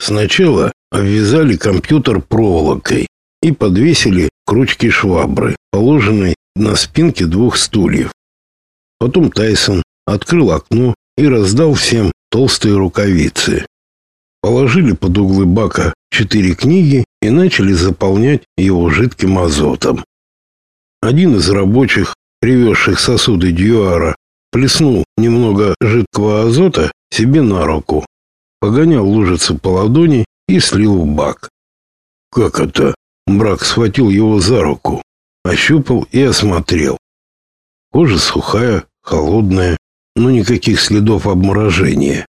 Сначала обвязали компьютер проволокой и подвесили к ручке швабры, положенной на спинке двух стульев. Потом Тайсон открыл окно и раздал всем толстые рукавицы. Положили под углы бака четыре книги и начали заполнять его жидким азотом. Один из рабочих, привезших сосуды Дьюара, плеснул немного жидкого азота себе на руку, погонял лужицу по ладони и слил в бак. «Как это?» Брак схватил его за руку, ощупал и осмотрел. Кожа сухая, холодная, но никаких следов обморожения.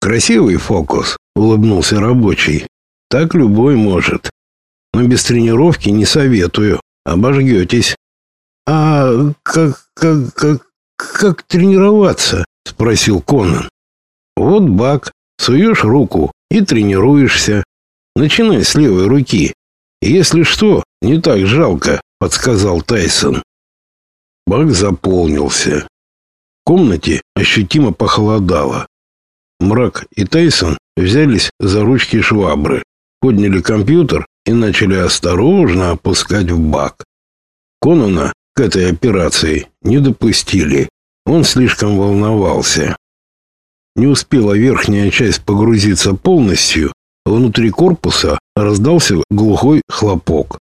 «Красивый фокус», — улыбнулся рабочий. «Так любой может. Но без тренировки не советую, обожгетесь». «А как, как, как, как тренироваться?» — спросил Конан. «Вот бак, суешь руку и тренируешься. Начинай с левой руки. Если что, не так жалко, подсказал Тайсон. Бак заполнился. В комнате ощутимо похолодало. Мрак и Тайсон взялись за ручки швабры, подняли компьютер и начали осторожно опускать в бак. Конона к этой операции не допустили. Он слишком волновался. Не успела верхняя часть погрузиться полностью, внутри корпуса раздался глухой хлопок.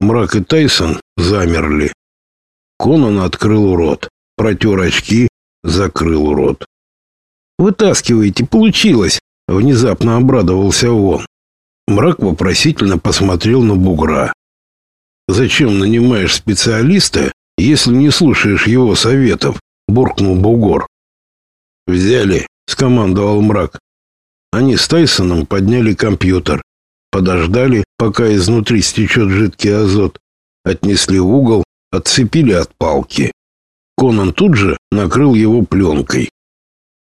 Мрак и Тайсон замерли. Конан открыл рот, протер очки, закрыл рот. «Вытаскивайте, получилось!» — внезапно обрадовался он. Мрак вопросительно посмотрел на бугра. «Зачем нанимаешь специалиста, если не слушаешь его советов?» — буркнул бугор. «Взяли скомандовал мрак. Они с Тайсоном подняли компьютер, подождали, пока изнутри стечет жидкий азот, отнесли в угол, отцепили от палки. Конан тут же накрыл его пленкой.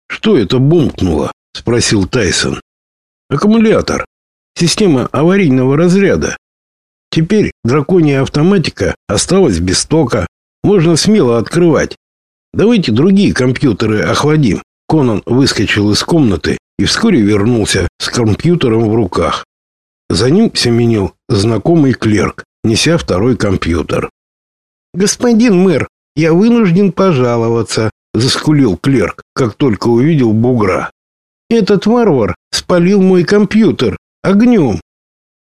«Что это бумкнуло?» — спросил Тайсон. «Аккумулятор. Система аварийного разряда. Теперь драконья автоматика осталась без тока. Можно смело открывать. Давайте другие компьютеры охладим. Конан выскочил из комнаты и вскоре вернулся с компьютером в руках. За ним семенил знакомый клерк, неся второй компьютер. «Господин мэр, я вынужден пожаловаться», — заскулил клерк, как только увидел бугра. «Этот варвар спалил мой компьютер огнем.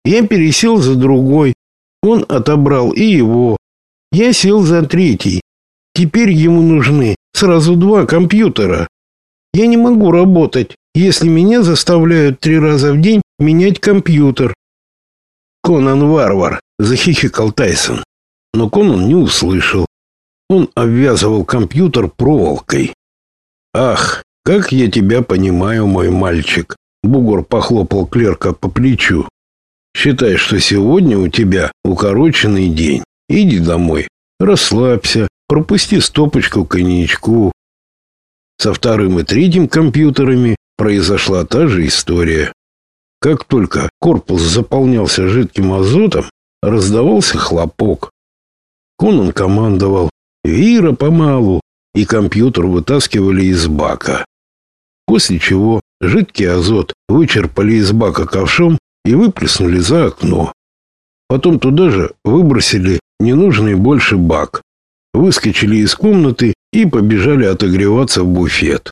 Я пересел за другой. Он отобрал и его. Я сел за третий. Теперь ему нужны сразу два компьютера. Я не могу работать, если меня заставляют три раза в день менять компьютер. Конан варвар, захихикал Тайсон. Но Конан не услышал. Он обвязывал компьютер проволокой. Ах, как я тебя понимаю, мой мальчик. Бугор похлопал клерка по плечу. Считай, что сегодня у тебя укороченный день. Иди домой, расслабься, пропусти стопочку коньячку, со вторым и третьим компьютерами произошла та же история. Как только корпус заполнялся жидким азотом, раздавался хлопок. Конан командовал «Вира помалу», и компьютер вытаскивали из бака. После чего жидкий азот вычерпали из бака ковшом и выплеснули за окно. Потом туда же выбросили ненужный больше бак выскочили из комнаты и побежали отогреваться в буфет.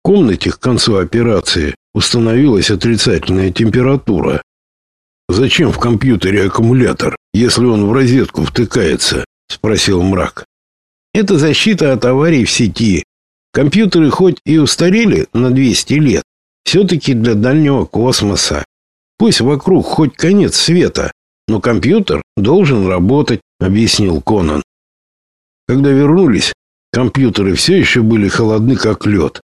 В комнате к концу операции установилась отрицательная температура. «Зачем в компьютере аккумулятор, если он в розетку втыкается?» – спросил мрак. «Это защита от аварий в сети. Компьютеры хоть и устарели на 200 лет, все-таки для дальнего космоса. Пусть вокруг хоть конец света, но компьютер должен работать», – объяснил Конан. Когда вернулись, компьютеры все еще были холодны, как лед.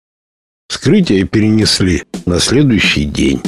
Вскрытие перенесли на следующий день.